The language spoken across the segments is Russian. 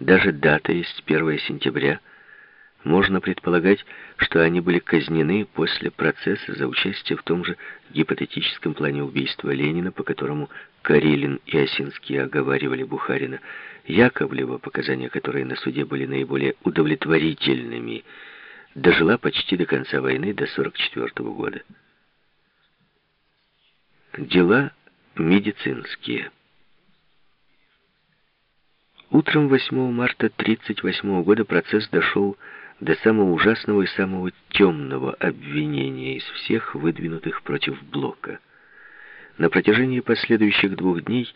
даже дата есть 1 сентября, можно предполагать, что они были казнены после процесса за участие в том же гипотетическом плане убийства Ленина, по которому Карелин и Осинский оговаривали Бухарина, Яковлева, показания которой на суде были наиболее удовлетворительными, дожила почти до конца войны, до 1944 года. Дела медицинские. Утром 8 марта 1938 года процесс дошел до самого ужасного и самого темного обвинения из всех выдвинутых против Блока. На протяжении последующих двух дней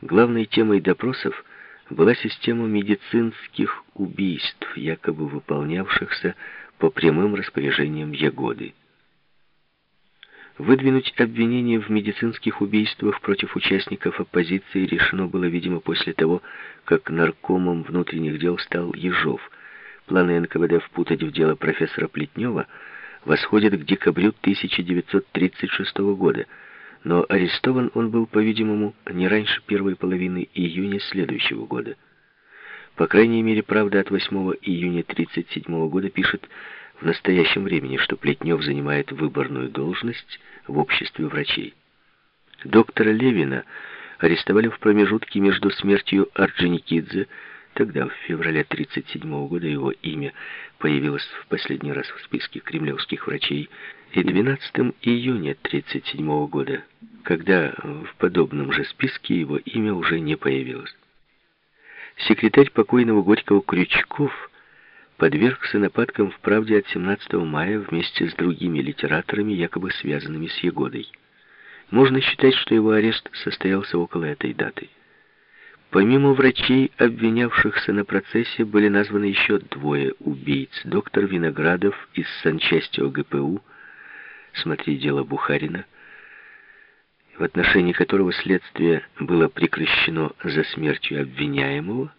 главной темой допросов была система медицинских убийств, якобы выполнявшихся по прямым распоряжениям Ягоды. Выдвинуть обвинение в медицинских убийствах против участников оппозиции решено было, видимо, после того, как наркомом внутренних дел стал Ежов – Планы НКВД впутать в дело профессора Плетнева восходят к декабрю 1936 года, но арестован он был, по-видимому, не раньше первой половины июня следующего года. По крайней мере, «Правда» от 8 июня 1937 года пишет в настоящем времени, что Плетнев занимает выборную должность в обществе врачей. Доктора Левина арестовали в промежутке между смертью Орджоникидзе Тогда, в феврале 1937 года, его имя появилось в последний раз в списке кремлевских врачей, и 12 июня 1937 года, когда в подобном же списке его имя уже не появилось. Секретарь покойного Горького Крючков подвергся нападкам в «Правде» от 17 мая вместе с другими литераторами, якобы связанными с Егодой. Можно считать, что его арест состоялся около этой даты. Помимо врачей, обвинявшихся на процессе, были названы еще двое убийц. Доктор Виноградов из санчасти ОГПУ, смотри дело Бухарина, в отношении которого следствие было прекращено за смертью обвиняемого,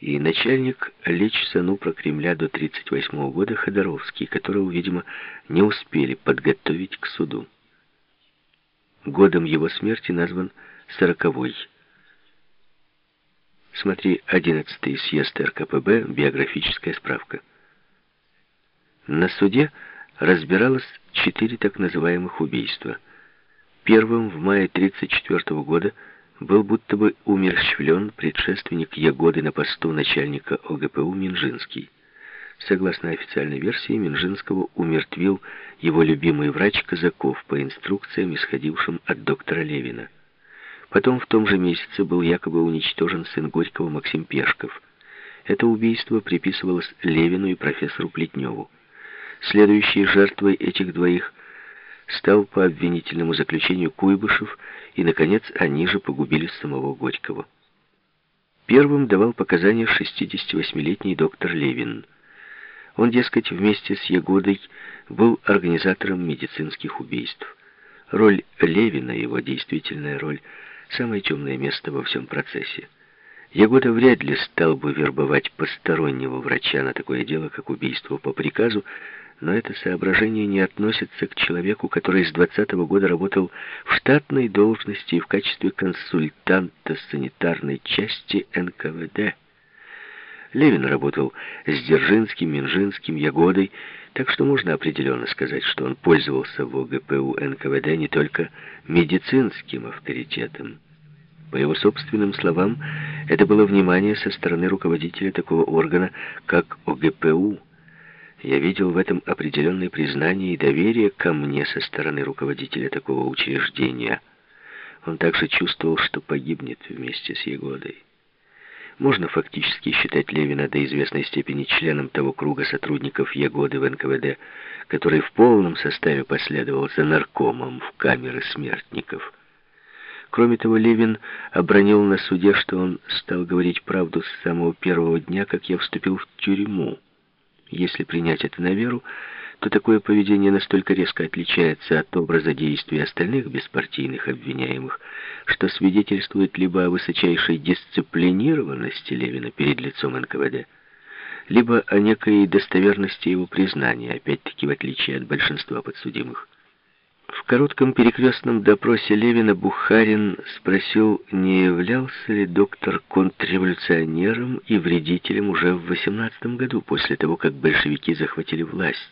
и начальник Лечсанупра Кремля до 1938 года Ходоровский, которого, видимо, не успели подготовить к суду. Годом его смерти назван сороковой Смотри, 11-й съезд РКПБ, биографическая справка. На суде разбиралось четыре так называемых убийства. Первым в мае 1934 года был будто бы умерщвлен предшественник Ягоды на посту начальника ОГПУ Минжинский. Согласно официальной версии, Минжинского умертвил его любимый врач Казаков по инструкциям, исходившим от доктора Левина. Потом в том же месяце был якобы уничтожен сын Горького Максим Пешков. Это убийство приписывалось Левину и профессору Плетневу. Следующей жертвой этих двоих стал по обвинительному заключению Куйбышев, и, наконец, они же погубили самого Горького. Первым давал показания 68-летний доктор Левин. Он, дескать, вместе с Ягодой был организатором медицинских убийств. Роль Левина, его действительная роль – самое темное место во всем процессе. Ягода вряд ли стал бы вербовать постороннего врача на такое дело, как убийство по приказу, но это соображение не относится к человеку, который с 20 -го года работал в штатной должности в качестве консультанта санитарной части НКВД. Левин работал с Дзержинским, Минжинским, Ягодой, так что можно определенно сказать, что он пользовался в ОГПУ НКВД не только медицинским авторитетом. По его собственным словам, это было внимание со стороны руководителя такого органа, как ОГПУ. Я видел в этом определенное признание и доверие ко мне со стороны руководителя такого учреждения. Он также чувствовал, что погибнет вместе с Егодой. Можно фактически считать Левина до известной степени членом того круга сотрудников Ягоды в НКВД, который в полном составе последовал за наркомом в камеры смертников. Кроме того, Левин обронил на суде, что он стал говорить правду с самого первого дня, как я вступил в тюрьму. Если принять это на веру, то такое поведение настолько резко отличается от образа действий остальных беспартийных обвиняемых, что свидетельствует либо о высочайшей дисциплинированности Левина перед лицом НКВД, либо о некой достоверности его признания, опять-таки в отличие от большинства подсудимых. В коротком перекрестном допросе Левина Бухарин спросил, не являлся ли доктор контрреволюционером и вредителем уже в 18 году, после того, как большевики захватили власть.